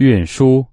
运输。